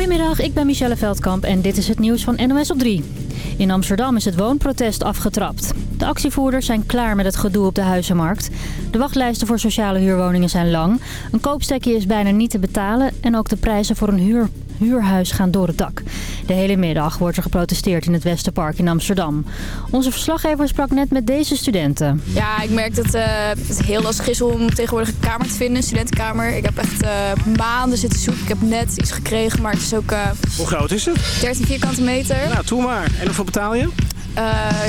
Goedemiddag, ik ben Michelle Veldkamp en dit is het nieuws van NOS op 3. In Amsterdam is het woonprotest afgetrapt. De actievoerders zijn klaar met het gedoe op de huizenmarkt. De wachtlijsten voor sociale huurwoningen zijn lang. Een koopstekje is bijna niet te betalen en ook de prijzen voor een huur huurhuis gaan door het dak. De hele middag wordt er geprotesteerd in het Westerpark in Amsterdam. Onze verslaggever sprak net met deze studenten. Ja, ik merk dat uh, het heel lastig is om tegenwoordig een kamer te vinden, een studentenkamer. Ik heb echt uh, maanden zitten zoeken. Ik heb net iets gekregen, maar het is ook... Uh, Hoe groot is het? 13 vierkante meter. Nou, toe maar. En hoeveel betaal je?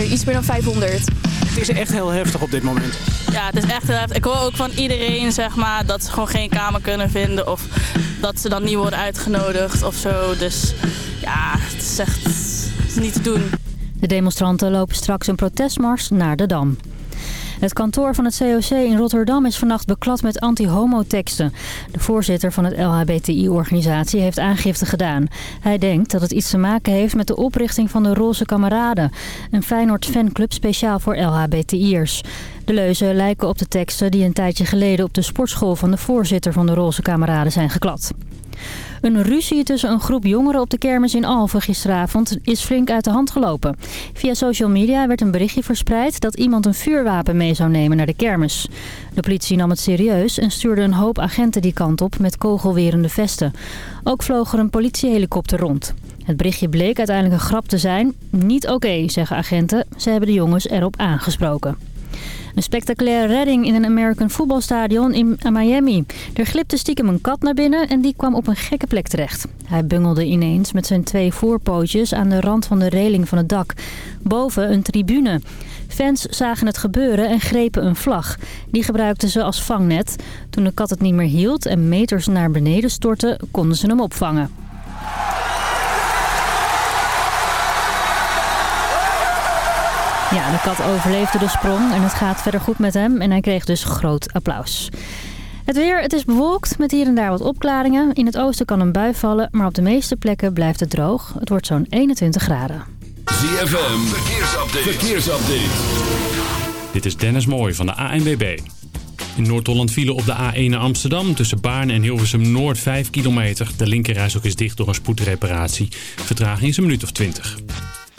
Iets meer dan 500. Het is echt heel heftig op dit moment. Ja, het is echt heel heftig. Ik hoor ook van iedereen zeg maar, dat ze gewoon geen kamer kunnen vinden. Of dat ze dan niet worden uitgenodigd of zo. Dus ja, het is echt niet te doen. De demonstranten lopen straks een protestmars naar de Dam. Het kantoor van het COC in Rotterdam is vannacht beklad met anti-homo-teksten. De voorzitter van het LHBTI-organisatie heeft aangifte gedaan. Hij denkt dat het iets te maken heeft met de oprichting van de Roze Kameraden. Een Feyenoord-fanclub speciaal voor LHBTI'ers. De leuzen lijken op de teksten die een tijdje geleden op de sportschool van de voorzitter van de Roze Kameraden zijn geklad. Een ruzie tussen een groep jongeren op de kermis in Alphen gisteravond is flink uit de hand gelopen. Via social media werd een berichtje verspreid dat iemand een vuurwapen mee zou nemen naar de kermis. De politie nam het serieus en stuurde een hoop agenten die kant op met kogelwerende vesten. Ook vloog er een politiehelikopter rond. Het berichtje bleek uiteindelijk een grap te zijn. Niet oké, zeggen agenten. Ze hebben de jongens erop aangesproken. Een spectaculaire redding in een American voetbalstadion in Miami. Er glipte stiekem een kat naar binnen en die kwam op een gekke plek terecht. Hij bungelde ineens met zijn twee voorpootjes aan de rand van de reling van het dak. Boven een tribune. Fans zagen het gebeuren en grepen een vlag. Die gebruikten ze als vangnet. Toen de kat het niet meer hield en meters naar beneden stortte, konden ze hem opvangen. Ja, de kat overleefde de sprong en het gaat verder goed met hem en hij kreeg dus groot applaus. Het weer, het is bewolkt met hier en daar wat opklaringen. In het oosten kan een bui vallen, maar op de meeste plekken blijft het droog. Het wordt zo'n 21 graden. ZFM, verkeersupdate. verkeersupdate. Dit is Dennis Mooij van de ANWB. In Noord-Holland vielen op de A1 naar Amsterdam tussen Baarn en Hilversum Noord 5 kilometer. De linkerreis ook is dicht door een spoedreparatie. Vertraging is een minuut of 20.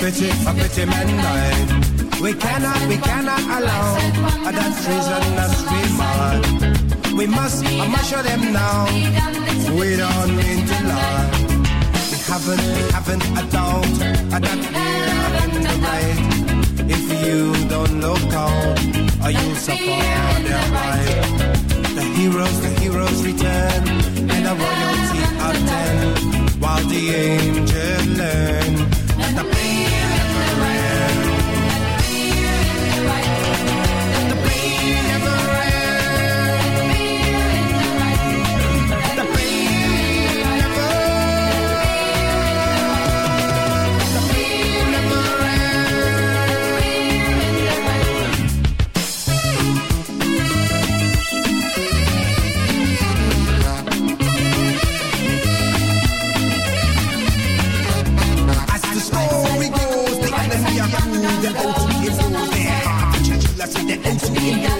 pity, a pity mankind. We cannot, we cannot allow that treason that we mind. We must, I must show them now. We don't mean to lie. We haven't, we haven't a doubt that we are right. If you don't look out, or you'll suffer their right. The heroes, the heroes return, and the royalty attend, while the angels learn never ends. Música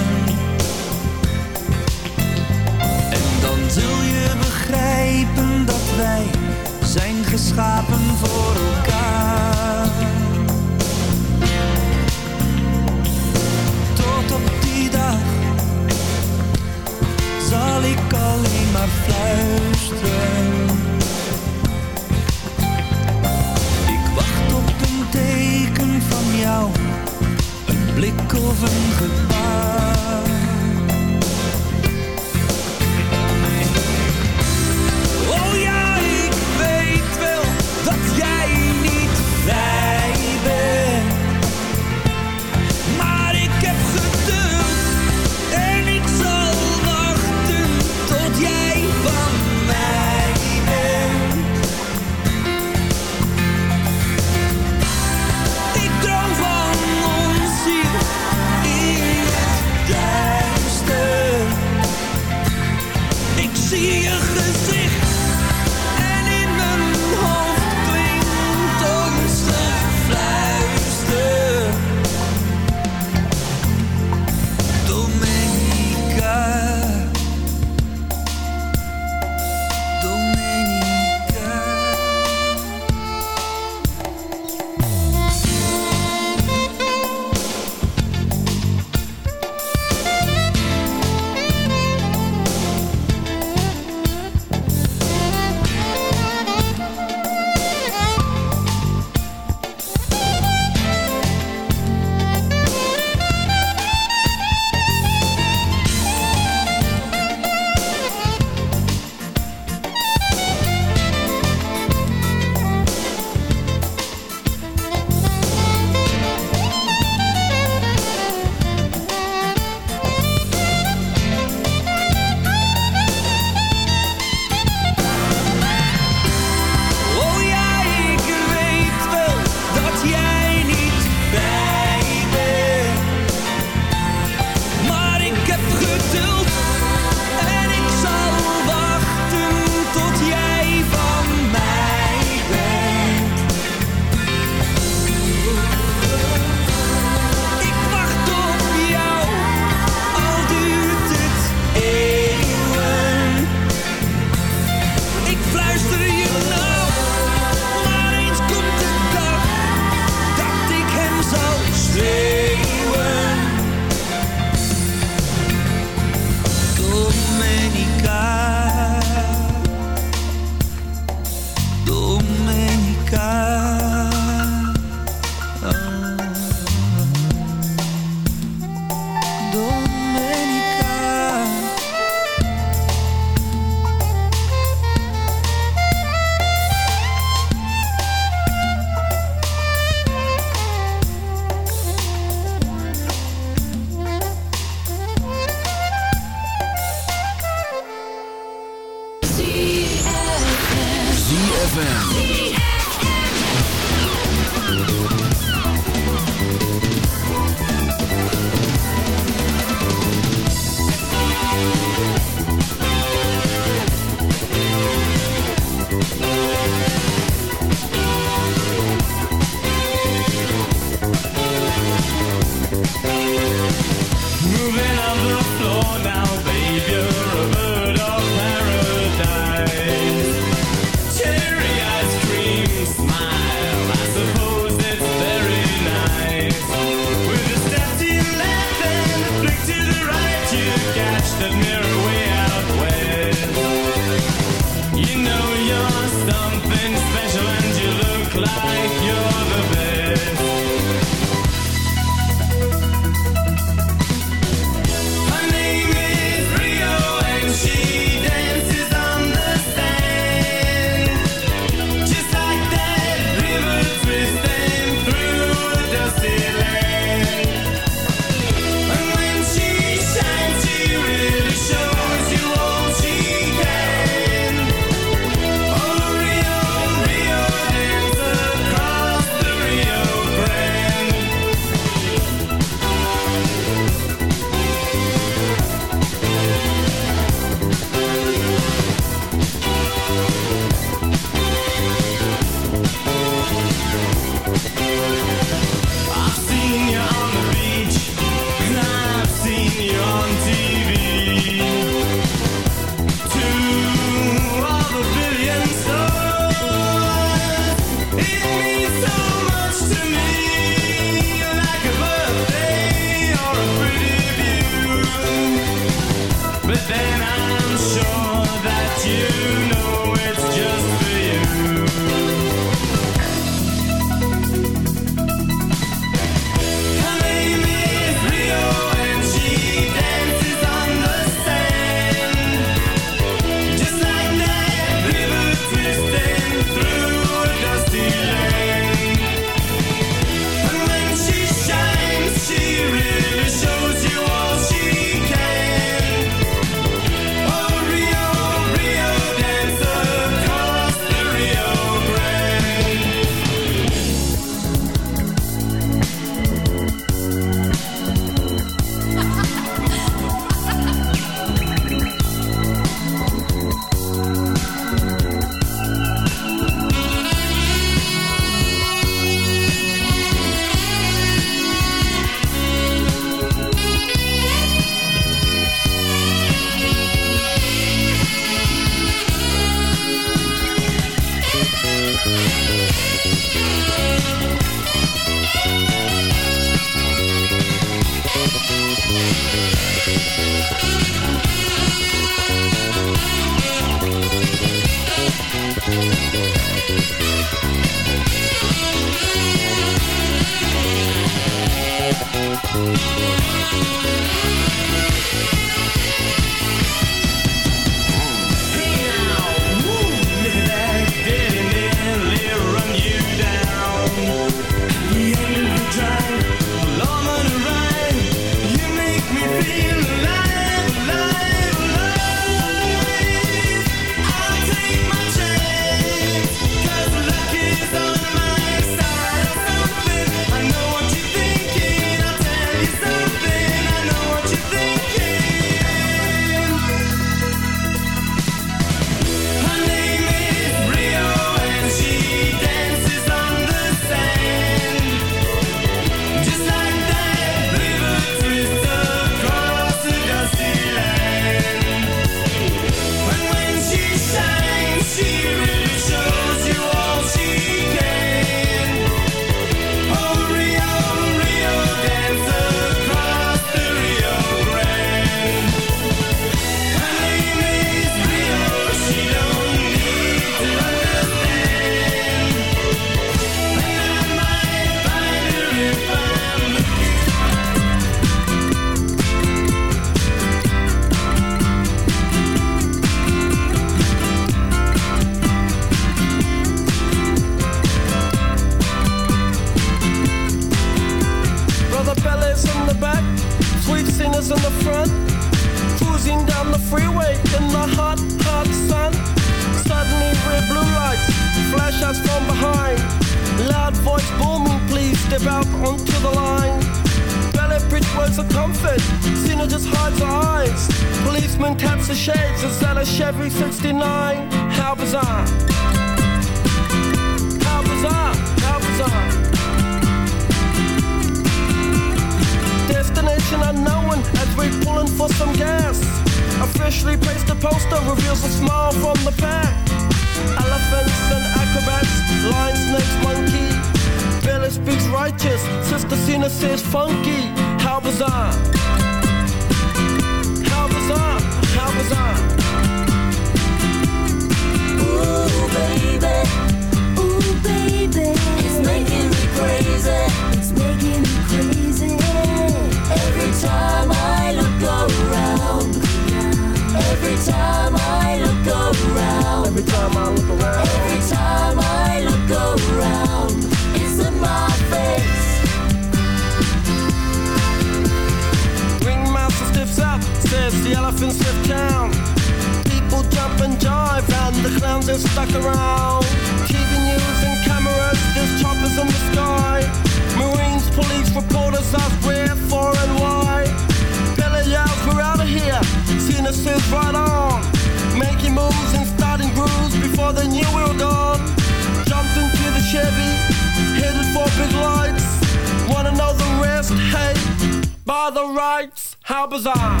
Rights, how bizarre!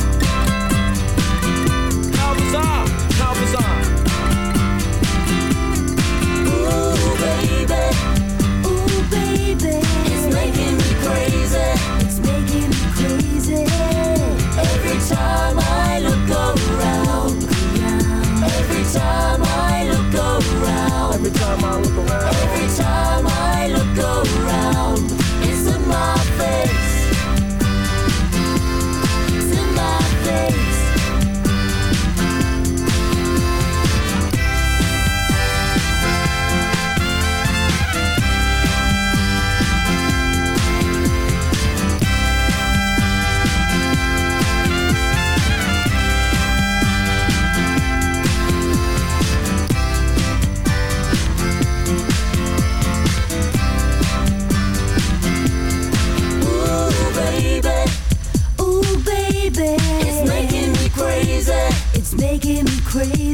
How bizarre!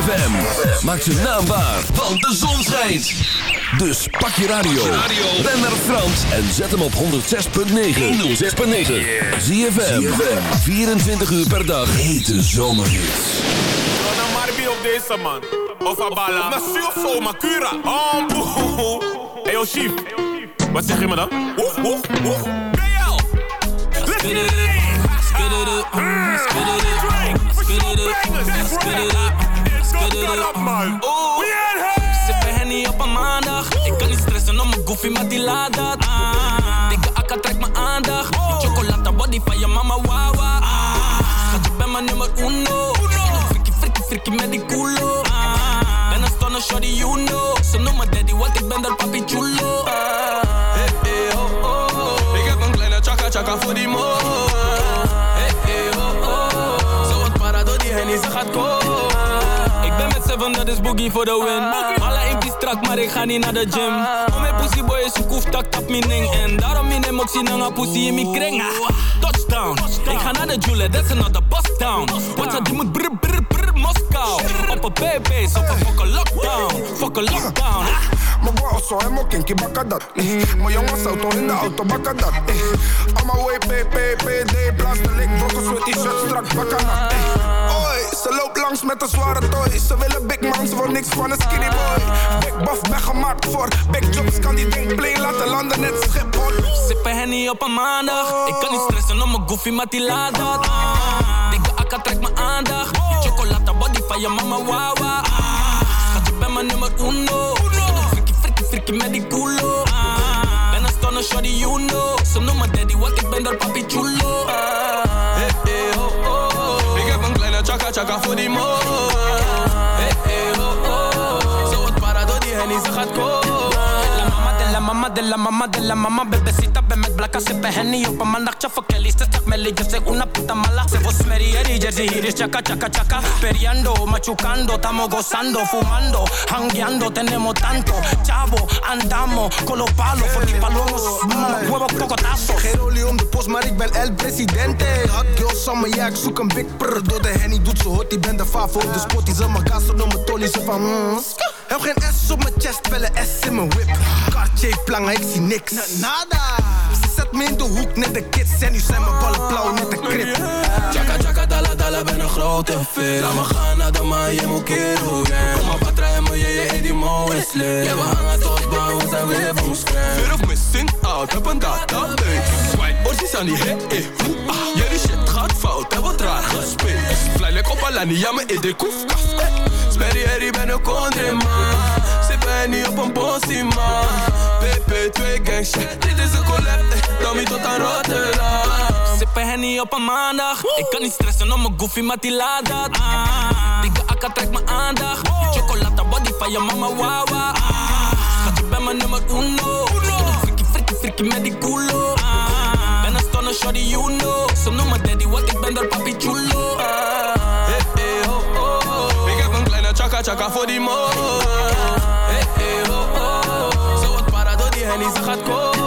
ZFM. Maak zijn naam waar, want de zon schijnt. Dus pak je radio. Ben naar Frans en zet hem op 106.9. 106.9. ZFM. 24 uur per dag. Hete zomerhits. Dan maar wie op deze man. Of Abala. Maar zuur zo, Makura. Oh, boe. Hey, yo, chief. Wat zeg je me dan? Oef, oef, oef. BL. Let's get it in. Spit it up. Spit it up. Spit it up. Spit it up. Spit it up, man. We in here. Sippen Henny op een maandag Ik kan niet stressen om mijn goofy, maar die laat dat ah. Dikke akka trekt mijn aandacht Chocolata body van je mama, wawa ah. Schat, je bent mijn nummer uno Frikkie, frikkie, frikkie met die culo ah. Ben een stunner, shorty, you know Ze noemen daddy, want ik ben daar papi chulo oh, oh. Chaka voor die mo Hey, hey, oh, oh. Zo wat para door die hennie, ze gaat komen dat is boogie voor de win. Alle imp is strak, maar ik ga niet naar de gym. Om mijn pussy boy is koef, tak tap mijn ding. En daarom in ook zien hangen pussy in mijn kring. Ah, Touchdown, ik ga naar de Jule, that's another bust down. Wat ze die moet brr brr brr Moskou. Op een baby's, op een fucking lockdown. Fucking lockdown. Mijn bro zo helemaal kinky bakken dat. Mijn jongens auto in de auto bakken dat. Allemaal way PPPD, blaster lik, brokkels met t-shirt strak bakken dat. Oi, ze loopt langs met een zware toy. Ze willen big man, ze wil niks van een skinny boy. Big buff ben gemaakt voor big jobs, kan die ding plane laten landen net Schiphol. Sippen Henny op een maandag Ik kan niet stressen om mijn goofy, maar die laat dat. Dikke akka mijn aandacht chocolata body van je mama, wawa. Schat, je bent mijn nummer uno Frikkie, frikkie, frikkie met die culo. Ben een stunner, shorty, you know Ze noemen daddy, want ik ben daar papi chulo chaka voor die mo Hey, hey, oh, oh. Zo wat para door die hennie, ze gaat komen La de la mama de la mama Bebecita, ven met blakka, sippen henny op een maandag Chaffa Kelly, se stak melly, yo soy una puta mala Se vos merieri, jersey hier is chaka chaka chaka Periando, machucando, estamos gozando Fumando, hangueando, tenemos tanto Chavo, andamos con los palos Voor die palomos, mm, huevo cocotazo Geen olie om de post, maar ik ben el presidente. Hot girl summer, ja, ik zoek een big prr. Door de henny doet ze hot, die ben de favo. De spot die ze mijn gas op mijn tolly, ze van mm. Heb geen S op mijn chest, wel een S in mijn whip. Cartier plangen, ik zie niks. Nada. Ze zet me in de hoek, net de kids. En nu zijn mijn ballen blauw, net de krip. Chaka chaka dala dala ben een grote fit Laat me gaan naar de maan, je moet keren Kom maar patrouille me, je je die mo is lit Ja we hangen tot baan, we zijn weer van scherm Fear of missing out, heb een database. Swipe, orsies aan die hit, eh, hoe, ah. Jullie shit gaat fout, heb wat raar gespeeld. Fly like op Alani, ja me in de koefkast. eh. Sperry, herrie, ben een country man. Ben niet op een bossie man. PP2 gang shit, dit is een collab. Tommy tot aan Rotterdam. Sippen Henny op een maandag Ik kan niet stressen om mijn goofy, maar die laat dat ah. Dikke akka trekt mijn aandacht Die chocolata body van je mama, wawa ah. Schat, je bent mijn nummer uno Frikkie, frikkie, frikkie met die culo ah. Ben een stunner, shorty, you know Ze noemen daddy, want ik ben daar papi chulo ah. Chaka chaka voor die mo. Hey, hey, oh, oh. Zo wat para door die hennie, ze gaat komen.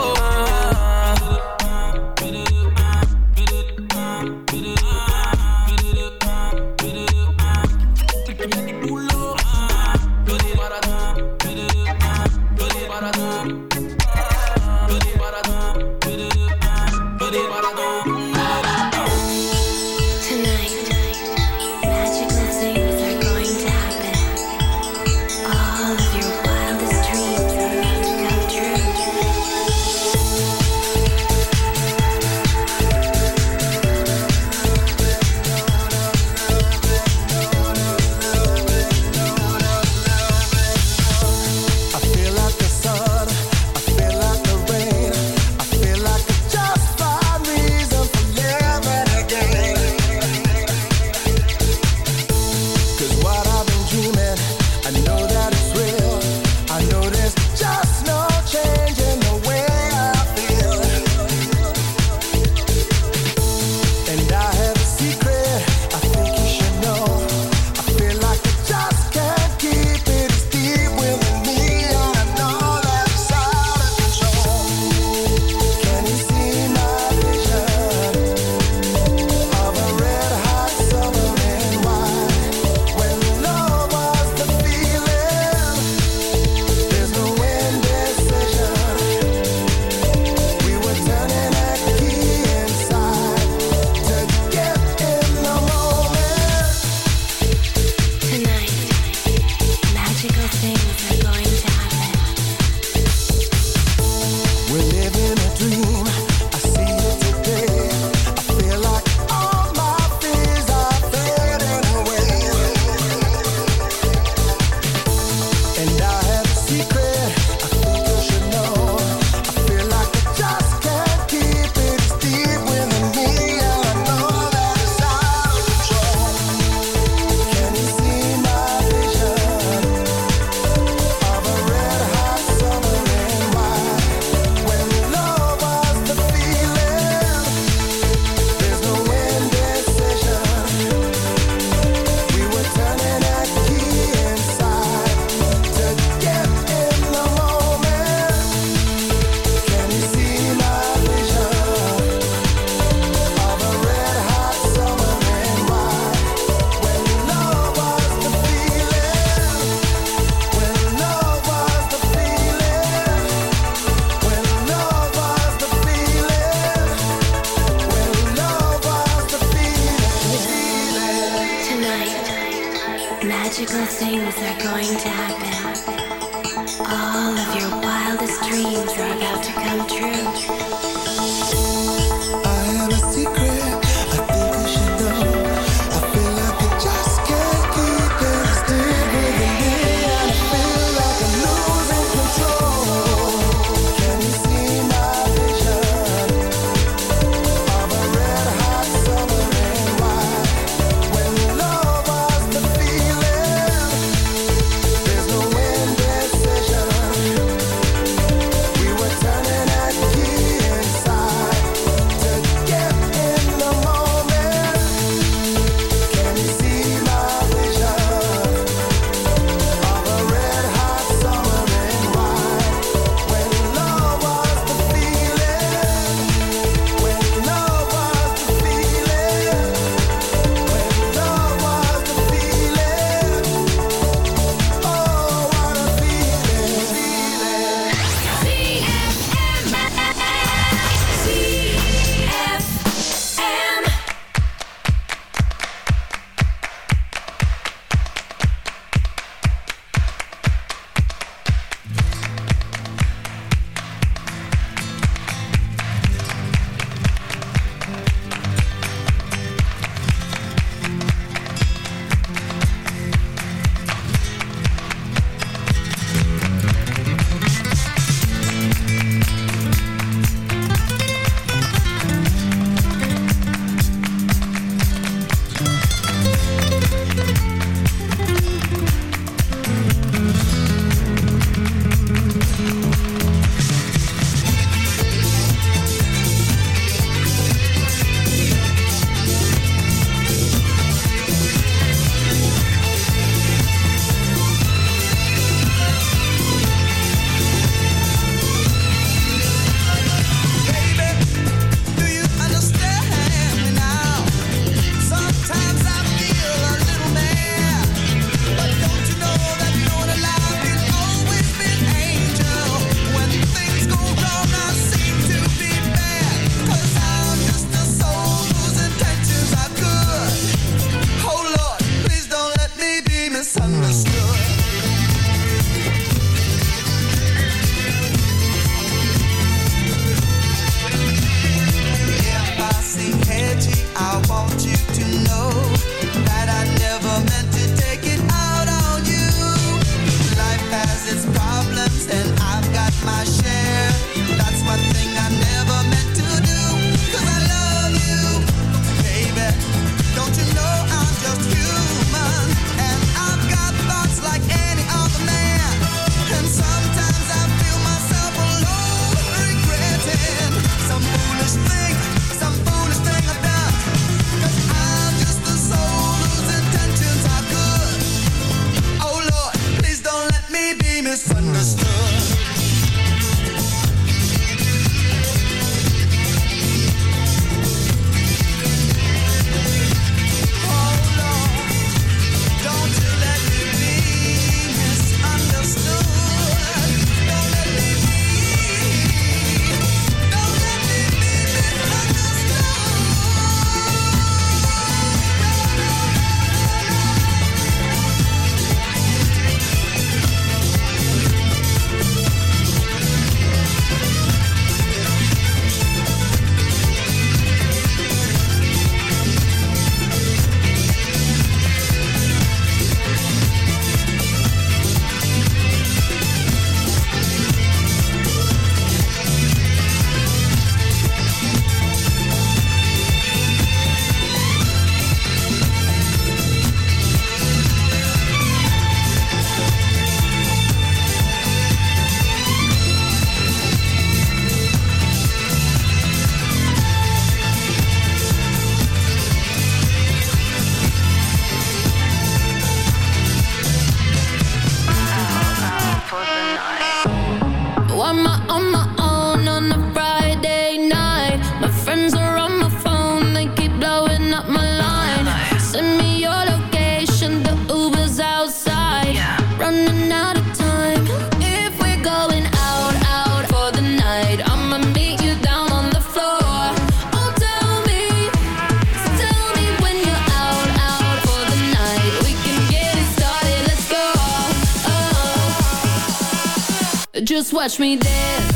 just watch me dance.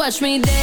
watch me dance.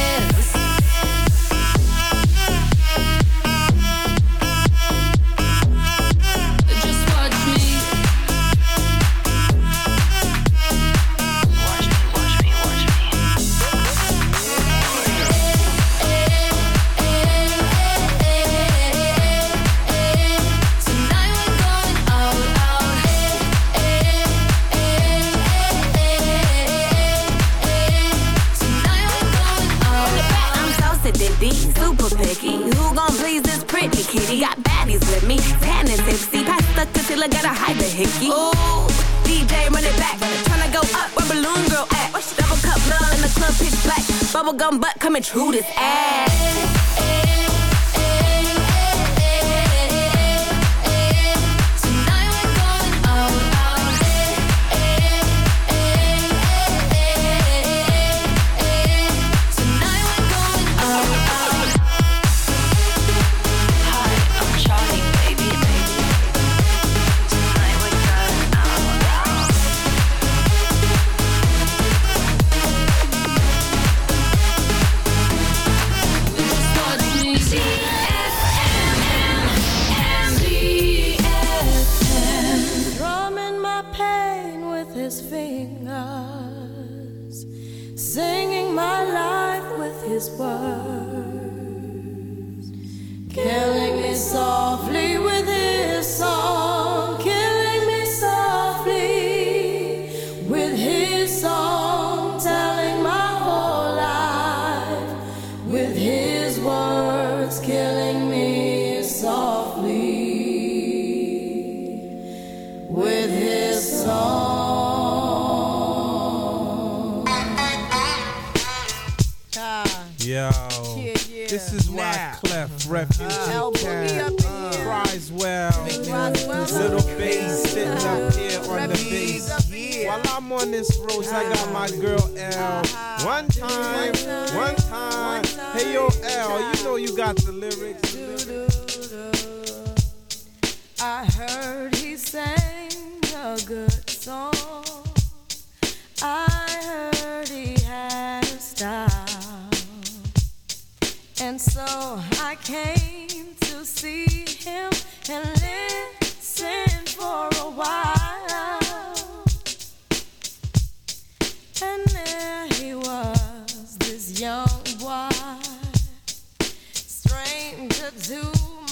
stranger to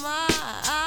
my eyes.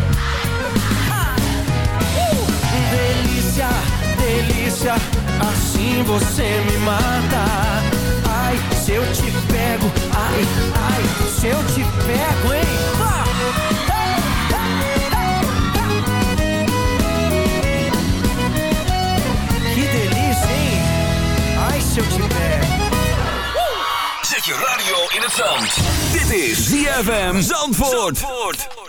Delícia, assim você me mata. Ai, se eu te pego, ai, ai, se eu te pego, hein? Que delícia, hein? Ai, se eu te pego. Zet je radio in het zand. Dit is ZFM Zandvoort. I've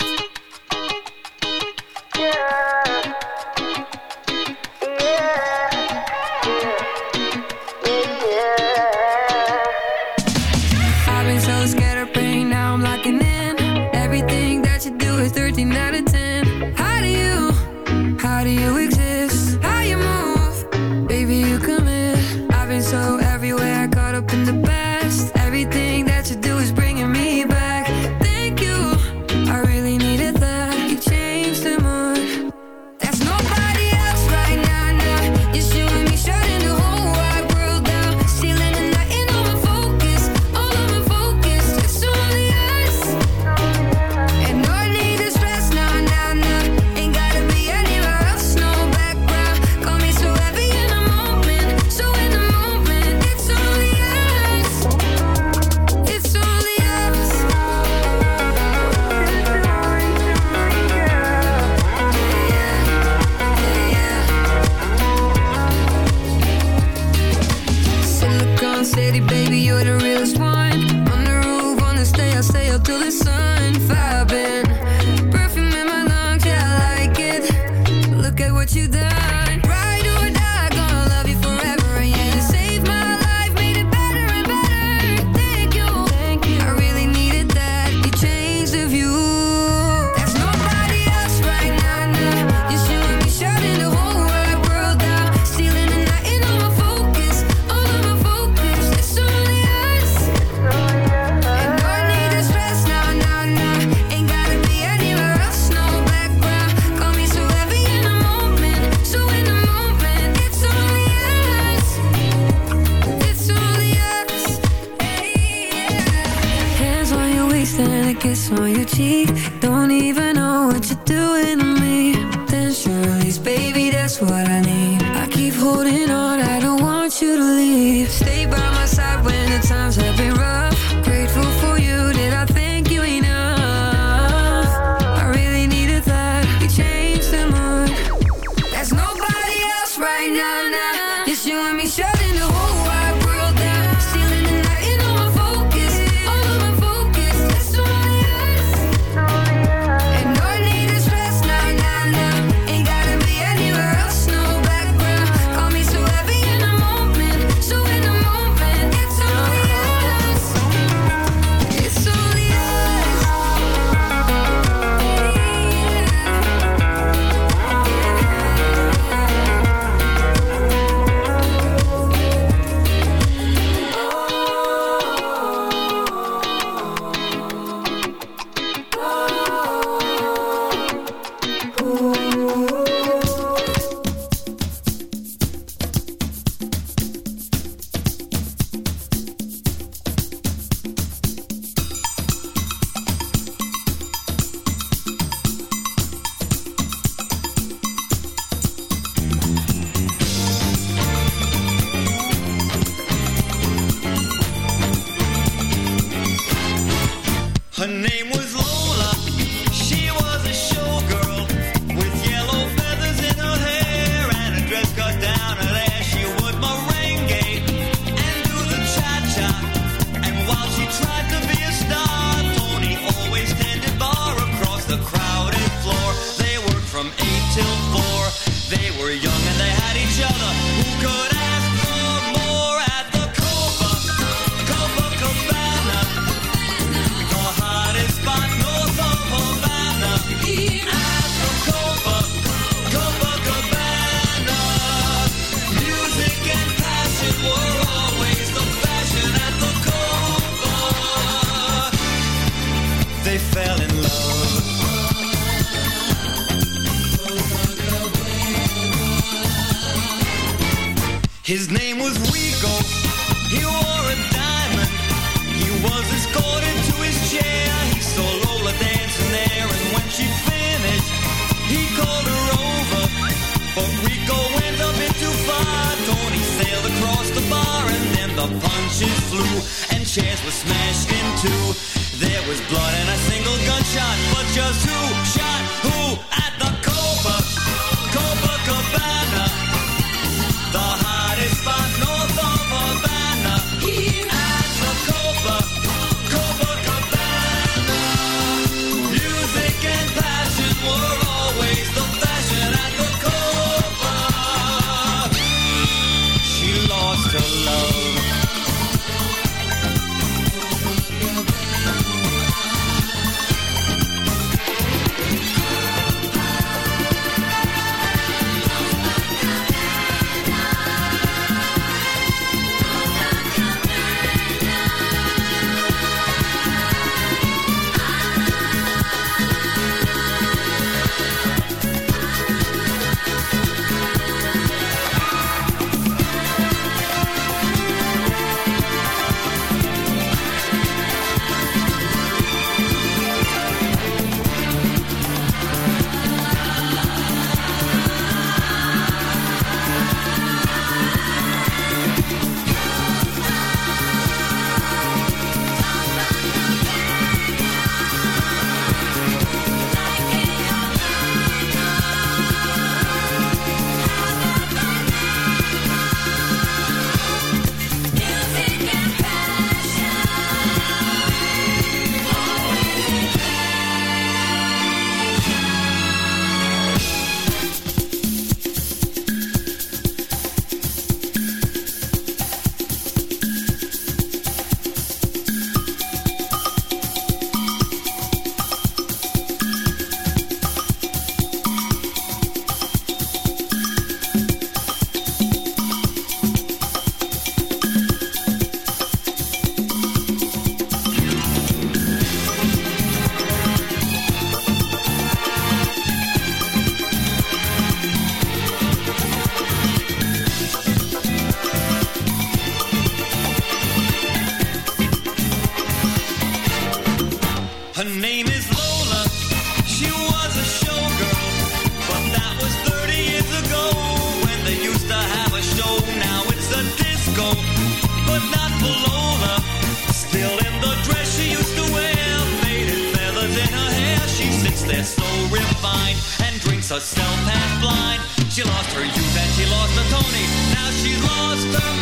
She lost her youth and she lost a Tony. Now she's lost her